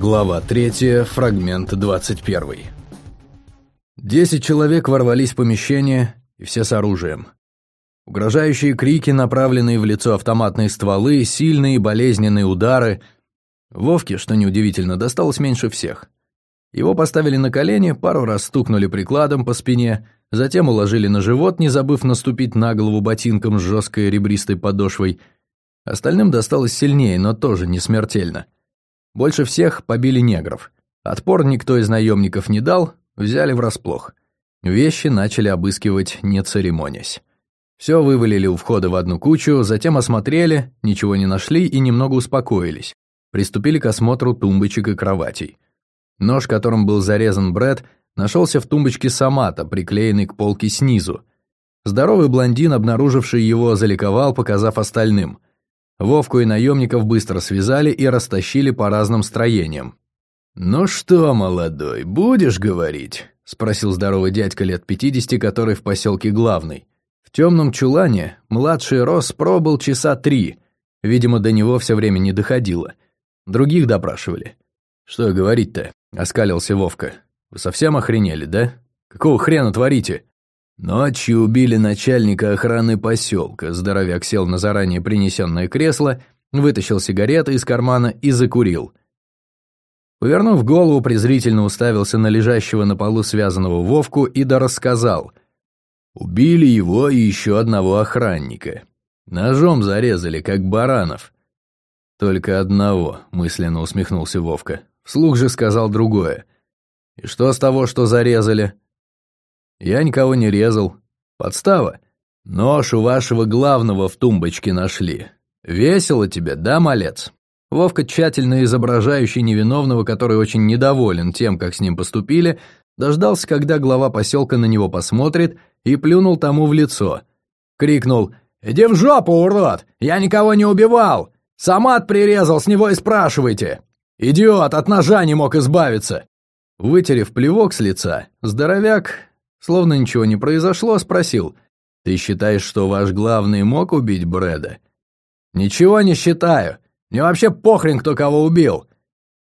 Глава 3, фрагмент 21. Десять человек ворвались в помещение, и все с оружием. Угрожающие крики, направленные в лицо автоматные стволы, сильные болезненные удары. Вовке, что неудивительно, досталось меньше всех. Его поставили на колени, пару раз стукнули прикладом по спине, затем уложили на живот, не забыв наступить на голову ботинком с жесткой ребристой подошвой. Остальным досталось сильнее, но тоже не смертельно. Больше всех побили негров. Отпор никто из наемников не дал, взяли врасплох. Вещи начали обыскивать, не церемонясь. Все вывалили у входа в одну кучу, затем осмотрели, ничего не нашли и немного успокоились. Приступили к осмотру тумбочек и кроватей. Нож, которым был зарезан Брэд, нашелся в тумбочке Самата, приклеенный к полке снизу. Здоровый блондин, обнаруживший его, заликовал, показав остальным – Вовку и наемников быстро связали и растащили по разным строениям. «Ну что, молодой, будешь говорить?» — спросил здоровый дядька лет пятидесяти, который в поселке главный. В темном чулане младший Рос пробыл часа три. Видимо, до него все время не доходило. Других допрашивали. «Что говорить-то?» — оскалился Вовка. «Вы совсем охренели, да? Какого хрена творите?» Ночью убили начальника охраны поселка. Здоровяк сел на заранее принесенное кресло, вытащил сигареты из кармана и закурил. Повернув голову, презрительно уставился на лежащего на полу связанного Вовку и да. Убили его и еще одного охранника. Ножом зарезали, как баранов. Только одного, мысленно усмехнулся Вовка. Вслух же сказал другое. И что с того, что зарезали? Я никого не резал. Подстава. Нож у вашего главного в тумбочке нашли. Весело тебе, да, малец?» Вовка, тщательно изображающий невиновного, который очень недоволен тем, как с ним поступили, дождался, когда глава поселка на него посмотрит, и плюнул тому в лицо. Крикнул «Иди в жопу, урод! Я никого не убивал! Самат прирезал, с него и спрашивайте! Идиот, от ножа не мог избавиться!» Вытерев плевок с лица, здоровяк Словно ничего не произошло, спросил. «Ты считаешь, что ваш главный мог убить Брэда?» «Ничего не считаю. Мне вообще похрен, кто кого убил!»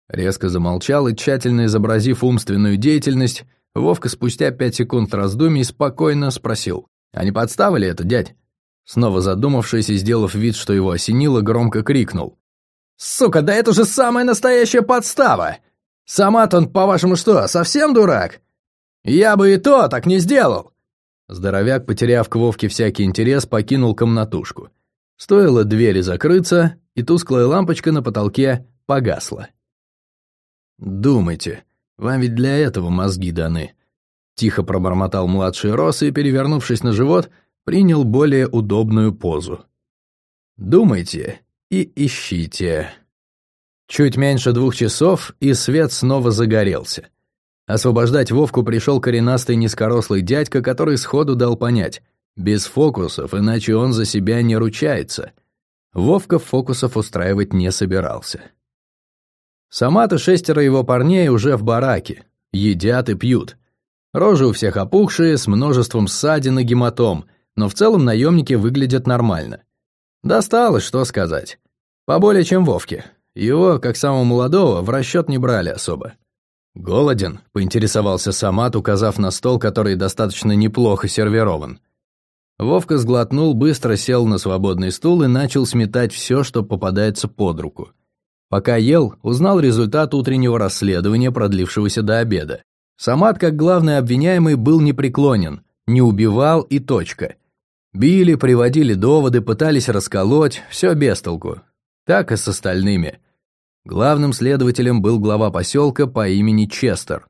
Резко замолчал и, тщательно изобразив умственную деятельность, Вовка спустя пять секунд раздумий спокойно спросил. «А не подстава ли это, дядь?» Снова задумавшись и сделав вид, что его осенило, громко крикнул. «Сука, да это же самая настоящая подстава! Сама-то он, по-вашему, что, совсем дурак? «Я бы и то так не сделал!» Здоровяк, потеряв к Вовке всякий интерес, покинул комнатушку. Стоило двери закрыться, и тусклая лампочка на потолке погасла. «Думайте, вам ведь для этого мозги даны», — тихо пробормотал младший Рос и, перевернувшись на живот, принял более удобную позу. «Думайте и ищите». Чуть меньше двух часов, и свет снова загорелся. Освобождать Вовку пришел коренастый низкорослый дядька, который сходу дал понять. Без фокусов, иначе он за себя не ручается. Вовка фокусов устраивать не собирался. Сама-то шестеро его парней уже в бараке. Едят и пьют. Рожи у всех опухшие, с множеством ссадин и гематом, но в целом наемники выглядят нормально. Досталось, что сказать. Поболее, чем Вовке. Его, как самого молодого, в расчет не брали особо. «Голоден?» — поинтересовался Самат, указав на стол, который достаточно неплохо сервирован. Вовка сглотнул, быстро сел на свободный стул и начал сметать все, что попадается под руку. Пока ел, узнал результат утреннего расследования, продлившегося до обеда. Самат, как главный обвиняемый, был непреклонен, не убивал и точка. Били, приводили доводы, пытались расколоть, все без толку. Так и с остальными. Главным следователем был глава поселка по имени Честер.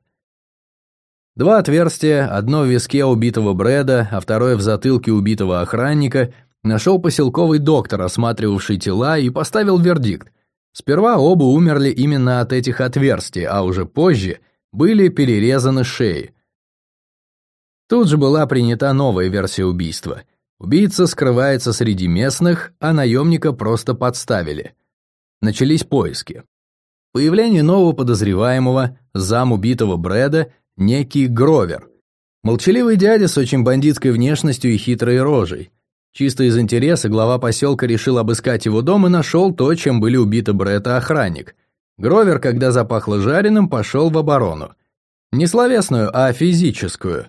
Два отверстия, одно в виске убитого Брэда, а второе в затылке убитого охранника, нашел поселковый доктор, осматривавший тела, и поставил вердикт. Сперва оба умерли именно от этих отверстий, а уже позже были перерезаны шеи. Тут же была принята новая версия убийства. Убийца скрывается среди местных, а наемника просто подставили. Начались поиски. Появление нового подозреваемого, зам убитого Брэда, некий Гровер. Молчаливый дядя с очень бандитской внешностью и хитрой рожей. Чисто из интереса глава поселка решил обыскать его дом и нашел то, чем были убиты Брэд и охранник. Гровер, когда запахло жареным, пошел в оборону. Не словесную, а физическую.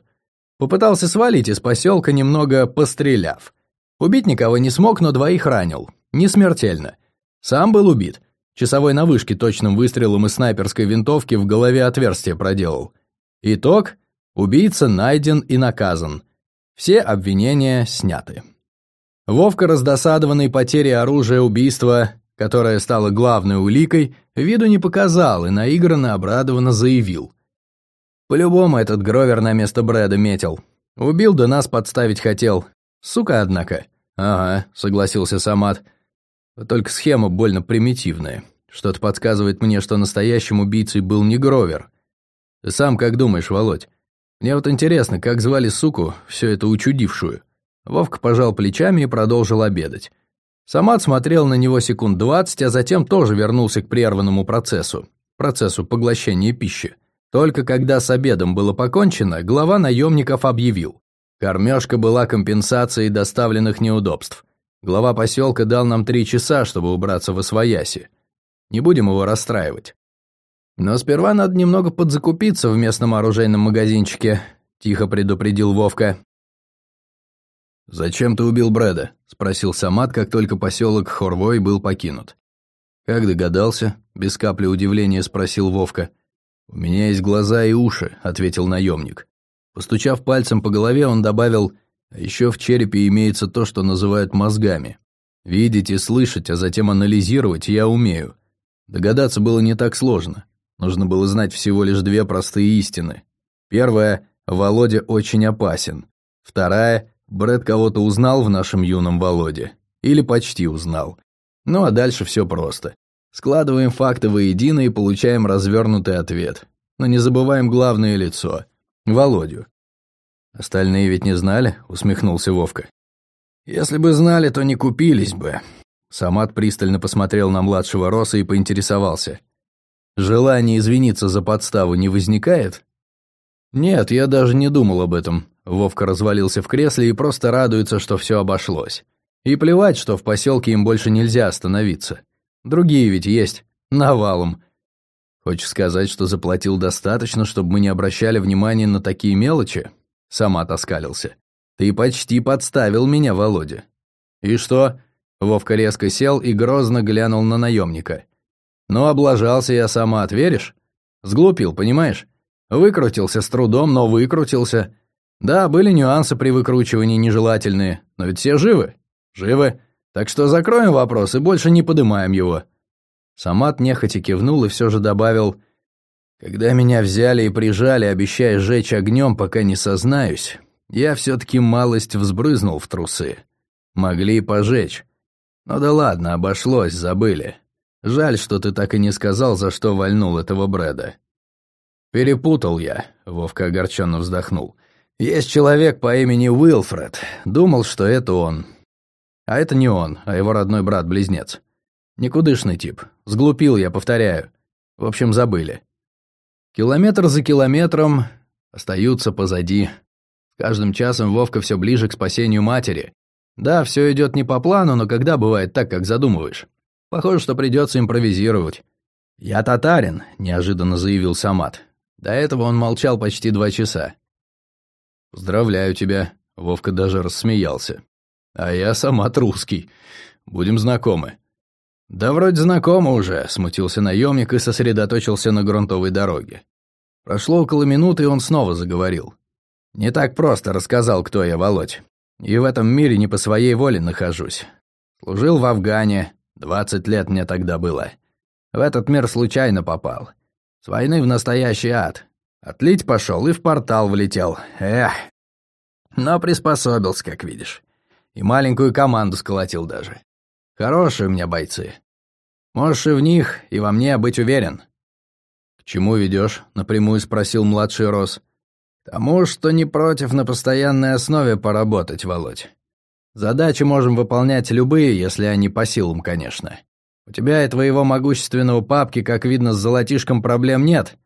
Попытался свалить из поселка, немного постреляв. Убить никого не смог, но двоих ранил. Не смертельно. Сам был убит. Часовой на вышке точным выстрелом из снайперской винтовки в голове отверстие проделал. Итог – убийца найден и наказан. Все обвинения сняты. Вовка, раздосадованный потерей оружия убийства, которое стало главной уликой, виду не показал и наигранно обрадованно заявил. По-любому этот Гровер на место Брэда метил. Убил да нас подставить хотел. Сука, однако. Ага, согласился Самат. Только схема больно примитивная. Что-то подсказывает мне, что настоящим убийцей был не Гровер. Ты сам как думаешь, Володь? Мне вот интересно, как звали суку, все это учудившую? Вовка пожал плечами и продолжил обедать. Самат смотрел на него секунд двадцать, а затем тоже вернулся к прерванному процессу, процессу поглощения пищи. Только когда с обедом было покончено, глава наемников объявил. Кормежка была компенсацией доставленных неудобств. Глава поселка дал нам три часа, чтобы убраться в Освояси. Не будем его расстраивать. Но сперва надо немного подзакупиться в местном оружейном магазинчике, тихо предупредил Вовка. «Зачем ты убил Брэда?» – спросил Самат, как только поселок Хорвой был покинут. «Как догадался?» – без капли удивления спросил Вовка. «У меня есть глаза и уши», – ответил наемник. Постучав пальцем по голове, он добавил, «А еще в черепе имеется то, что называют мозгами. Видеть и слышать, а затем анализировать я умею. Догадаться было не так сложно. Нужно было знать всего лишь две простые истины. Первая – Володя очень опасен. Вторая – Брэд кого-то узнал в нашем юном Володе. Или почти узнал. Ну а дальше все просто. Складываем факты воедино и получаем развернутый ответ. Но не забываем главное лицо – Володю. «Остальные ведь не знали?» – усмехнулся Вовка. «Если бы знали, то не купились бы». Самат пристально посмотрел на младшего Роса и поинтересовался. «Желание извиниться за подставу не возникает?» «Нет, я даже не думал об этом». Вовка развалился в кресле и просто радуется, что все обошлось. И плевать, что в поселке им больше нельзя остановиться. Другие ведь есть. Навалом. Хочешь сказать, что заплатил достаточно, чтобы мы не обращали внимания на такие мелочи? Сама тоскалился. Ты почти подставил меня, Володя. И что? Вовка резко сел и грозно глянул на наемника. Ну, облажался я сама, веришь? Сглупил, понимаешь? Выкрутился с трудом, но выкрутился. Да, были нюансы при выкручивании нежелательные, но ведь все живы. Живы. Так что закроем вопрос и больше не поднимаем его». Самат нехотя кивнул и все же добавил, «Когда меня взяли и прижали, обещая сжечь огнем, пока не сознаюсь, я все-таки малость взбрызнул в трусы. Могли и пожечь. Ну да ладно, обошлось, забыли. Жаль, что ты так и не сказал, за что вальнул этого Брэда». «Перепутал я», — Вовка огорченно вздохнул. «Есть человек по имени Уилфред. Думал, что это он. А это не он, а его родной брат-близнец. Никудышный тип. Сглупил я, повторяю. В общем, забыли. Километр за километром остаются позади. Каждым часом Вовка все ближе к спасению матери. Да, все идет не по плану, но когда бывает так, как задумываешь? Похоже, что придется импровизировать. «Я татарин», — неожиданно заявил Самат. До этого он молчал почти два часа. «Поздравляю тебя», — Вовка даже рассмеялся. А я сама русский. Будем знакомы». «Да вроде знакомы уже», — смутился наемник и сосредоточился на грунтовой дороге. Прошло около минуты, и он снова заговорил. «Не так просто рассказал, кто я, Володь. И в этом мире не по своей воле нахожусь. Служил в Афгане, двадцать лет мне тогда было. В этот мир случайно попал. С войны в настоящий ад. Отлить пошел и в портал влетел. Эх. Но приспособился, как видишь. И маленькую команду сколотил даже. Хорошие у меня бойцы. Можешь и в них, и во мне быть уверен». «К чему ведешь?» — напрямую спросил младший Рос. «К тому, что не против на постоянной основе поработать, Володь. Задачи можем выполнять любые, если они по силам, конечно. У тебя и твоего могущественного папки, как видно, с золотишком проблем нет.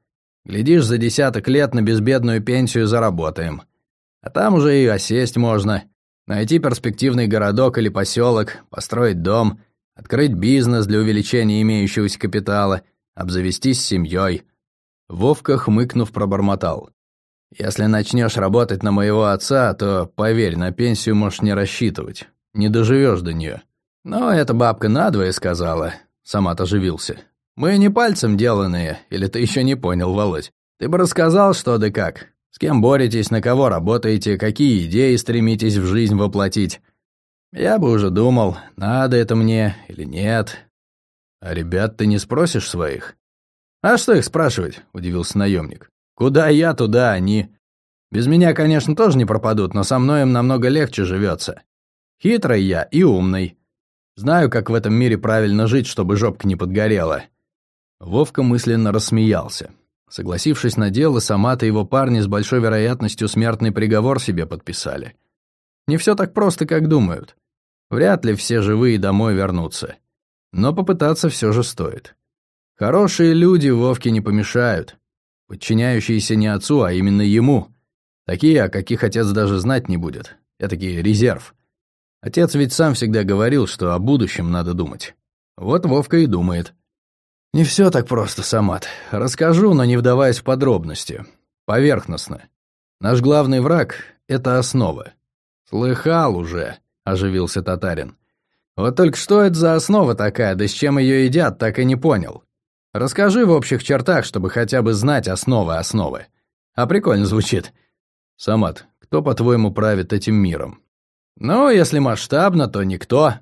Глядишь, за десяток лет на безбедную пенсию заработаем. А там уже и осесть можно. Найти перспективный городок или поселок, построить дом, открыть бизнес для увеличения имеющегося капитала, обзавестись семьей. Вовка, хмыкнув, пробормотал. «Если начнешь работать на моего отца, то, поверь, на пенсию можешь не рассчитывать. Не доживешь до нее». «Но эта бабка надвое сказала», — сам оживился. «Мы не пальцем деланные, или ты еще не понял, Володь? Ты бы рассказал, что да как. С кем боретесь, на кого работаете, какие идеи стремитесь в жизнь воплотить. Я бы уже думал, надо это мне или нет. А ребят ты не спросишь своих? А что их спрашивать, удивился наемник. Куда я, туда они. Без меня, конечно, тоже не пропадут, но со мной им намного легче живется. Хитрый я и умный. Знаю, как в этом мире правильно жить, чтобы жопка не подгорела». Вовка мысленно рассмеялся. Согласившись на дело, сама-то его парни с большой вероятностью смертный приговор себе подписали. Не все так просто, как думают. Вряд ли все живые домой вернутся. Но попытаться все же стоит. Хорошие люди Вовке не помешают. Подчиняющиеся не отцу, а именно ему. Такие, о каких отец даже знать не будет. Этакий резерв. Отец ведь сам всегда говорил, что о будущем надо думать. Вот Вовка и думает. Не все так просто, Самат. Расскажу, но не вдаваясь в подробности. Поверхностно. Наш главный враг — это основа. Слыхал уже, оживился татарин. Вот только что это за основа такая, да с чем ее едят, так и не понял. Расскажи в общих чертах, чтобы хотя бы знать основы основы. А прикольно звучит. Самат, кто, по-твоему, правит этим миром? Ну, если масштабно, то никто.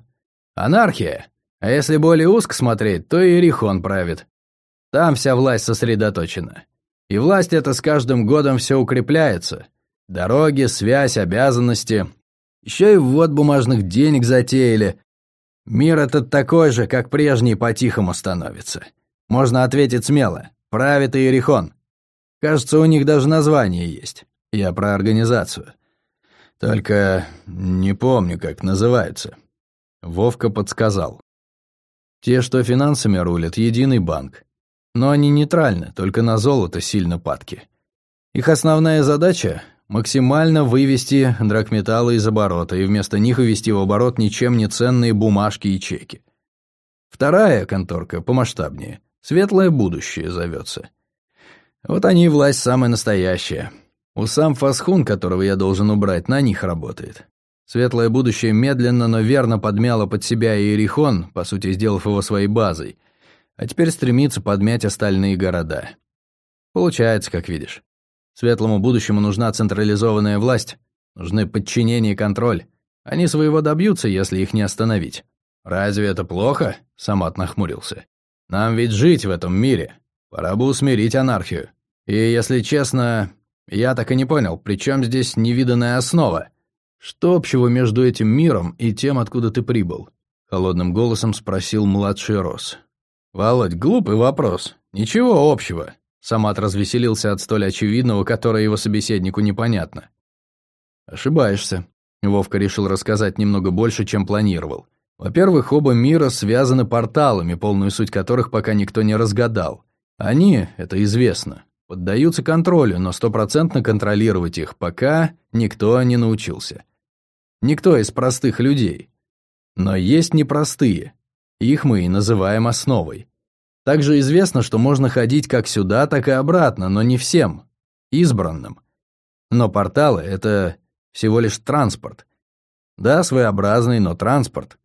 Анархия. А если более узко смотреть, то и правит. Там вся власть сосредоточена. И власть эта с каждым годом все укрепляется. Дороги, связь, обязанности. Еще и ввод бумажных денег затеяли. Мир этот такой же, как прежний, по-тихому становится. Можно ответить смело. Правит Иерихон. Кажется, у них даже название есть. Я про организацию. Только не помню, как называется. Вовка подсказал. Те, что финансами рулят, единый банк. Но они нейтральны, только на золото сильно падки. Их основная задача – максимально вывести драгметаллы из оборота и вместо них ввести в оборот ничем не ценные бумажки и чеки. Вторая конторка, помасштабнее, «Светлое будущее» зовется. Вот они и власть самая настоящая – у сам Фасхун, которого я должен убрать, на них работает. Светлое будущее медленно, но верно подмяло под себя Иерихон, по сути, сделав его своей базой, а теперь стремится подмять остальные города. Получается, как видишь. Светлому будущему нужна централизованная власть, нужны подчинение и контроль. Они своего добьются, если их не остановить. «Разве это плохо?» — Самат нахмурился. «Нам ведь жить в этом мире. Пора бы усмирить анархию. И, если честно, я так и не понял, при чем здесь невиданная основа? Что общего между этим миром и тем, откуда ты прибыл? Холодным голосом спросил младший Рос. Володь, глупый вопрос. Ничего общего. Самат развеселился от столь очевидного, которое его собеседнику непонятно. Ошибаешься. Вовка решил рассказать немного больше, чем планировал. Во-первых, оба мира связаны порталами, полную суть которых пока никто не разгадал. Они, это известно, поддаются контролю, но стопроцентно контролировать их пока никто не научился. Никто из простых людей. Но есть непростые. Их мы и называем основой. Также известно, что можно ходить как сюда, так и обратно, но не всем, избранным. Но порталы — это всего лишь транспорт. Да, своеобразный, но транспорт.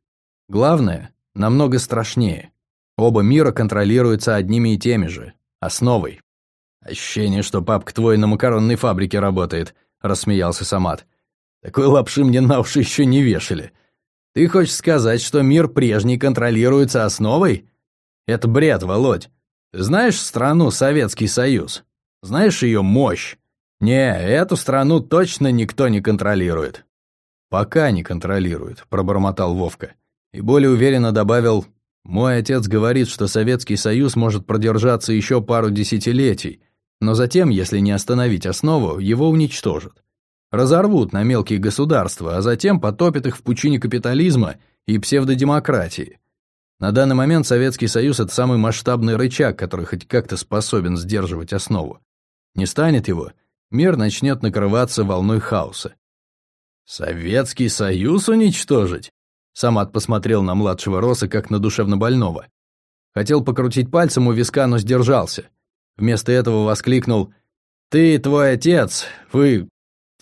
Главное, намного страшнее. Оба мира контролируются одними и теми же, основой. «Ощущение, что папка твой на макаронной фабрике работает», — рассмеялся Самат. «Такой лапши мне на уши еще не вешали. Ты хочешь сказать, что мир прежний контролируется основой? Это бред, Володь. Ты знаешь страну Советский Союз? Знаешь ее мощь? Не, эту страну точно никто не контролирует». «Пока не контролирует», — пробормотал Вовка. И более уверенно добавил, «Мой отец говорит, что Советский Союз может продержаться еще пару десятилетий, но затем, если не остановить основу, его уничтожат. Разорвут на мелкие государства, а затем потопят их в пучине капитализма и псевдодемократии. На данный момент Советский Союз – это самый масштабный рычаг, который хоть как-то способен сдерживать основу. Не станет его, мир начнет накрываться волной хаоса. «Советский Союз уничтожить?» Самат посмотрел на младшего Роса как на душевнобольного. Хотел покрутить пальцем у виска, но сдержался. Вместо этого воскликнул «Ты твой отец, вы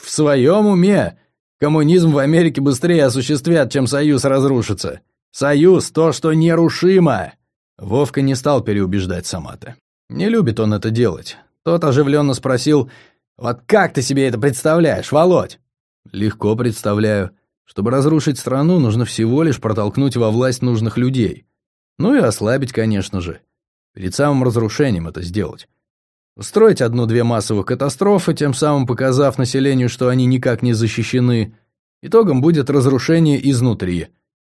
в своем уме? Коммунизм в Америке быстрее осуществят, чем союз разрушится. Союз — то, что нерушимо!» Вовка не стал переубеждать Самата. Не любит он это делать. Тот оживленно спросил «Вот как ты себе это представляешь, Володь?» «Легко представляю. Чтобы разрушить страну, нужно всего лишь протолкнуть во власть нужных людей. Ну и ослабить, конечно же. Перед самым разрушением это сделать. Устроить одну-две массовых катастрофы, тем самым показав населению, что они никак не защищены. Итогом будет разрушение изнутри.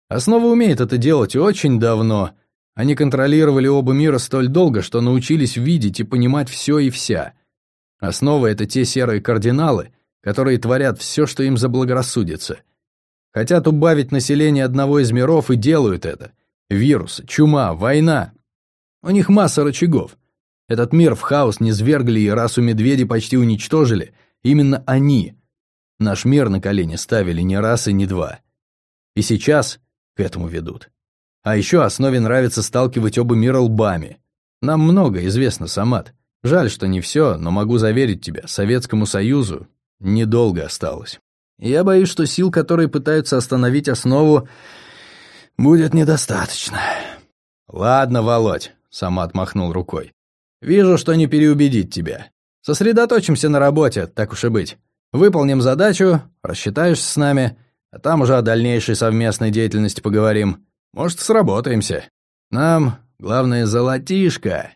Основа умеет это делать очень давно. Они контролировали оба мира столь долго, что научились видеть и понимать все и вся. Основа — это те серые кардиналы, которые творят все, что им заблагорассудится. Хотят убавить население одного из миров и делают это. Вирусы, чума, война. У них масса рычагов. Этот мир в хаос не свергли и расу медведей почти уничтожили. Именно они. Наш мир на колени ставили не раз и не два. И сейчас к этому ведут. А еще основе нравится сталкивать оба мира лбами. Нам много известно, Самат. Жаль, что не все, но могу заверить тебя, Советскому Союзу недолго осталось. Я боюсь, что сил, которые пытаются остановить основу, будет недостаточно. Ладно, Володь, Самат махнул рукой. Вижу, что не переубедить тебя. Сосредоточимся на работе, так уж и быть. Выполним задачу, рассчитаешься с нами, а там уже о дальнейшей совместной деятельности поговорим. Может, сработаемся. Нам главное золотишко.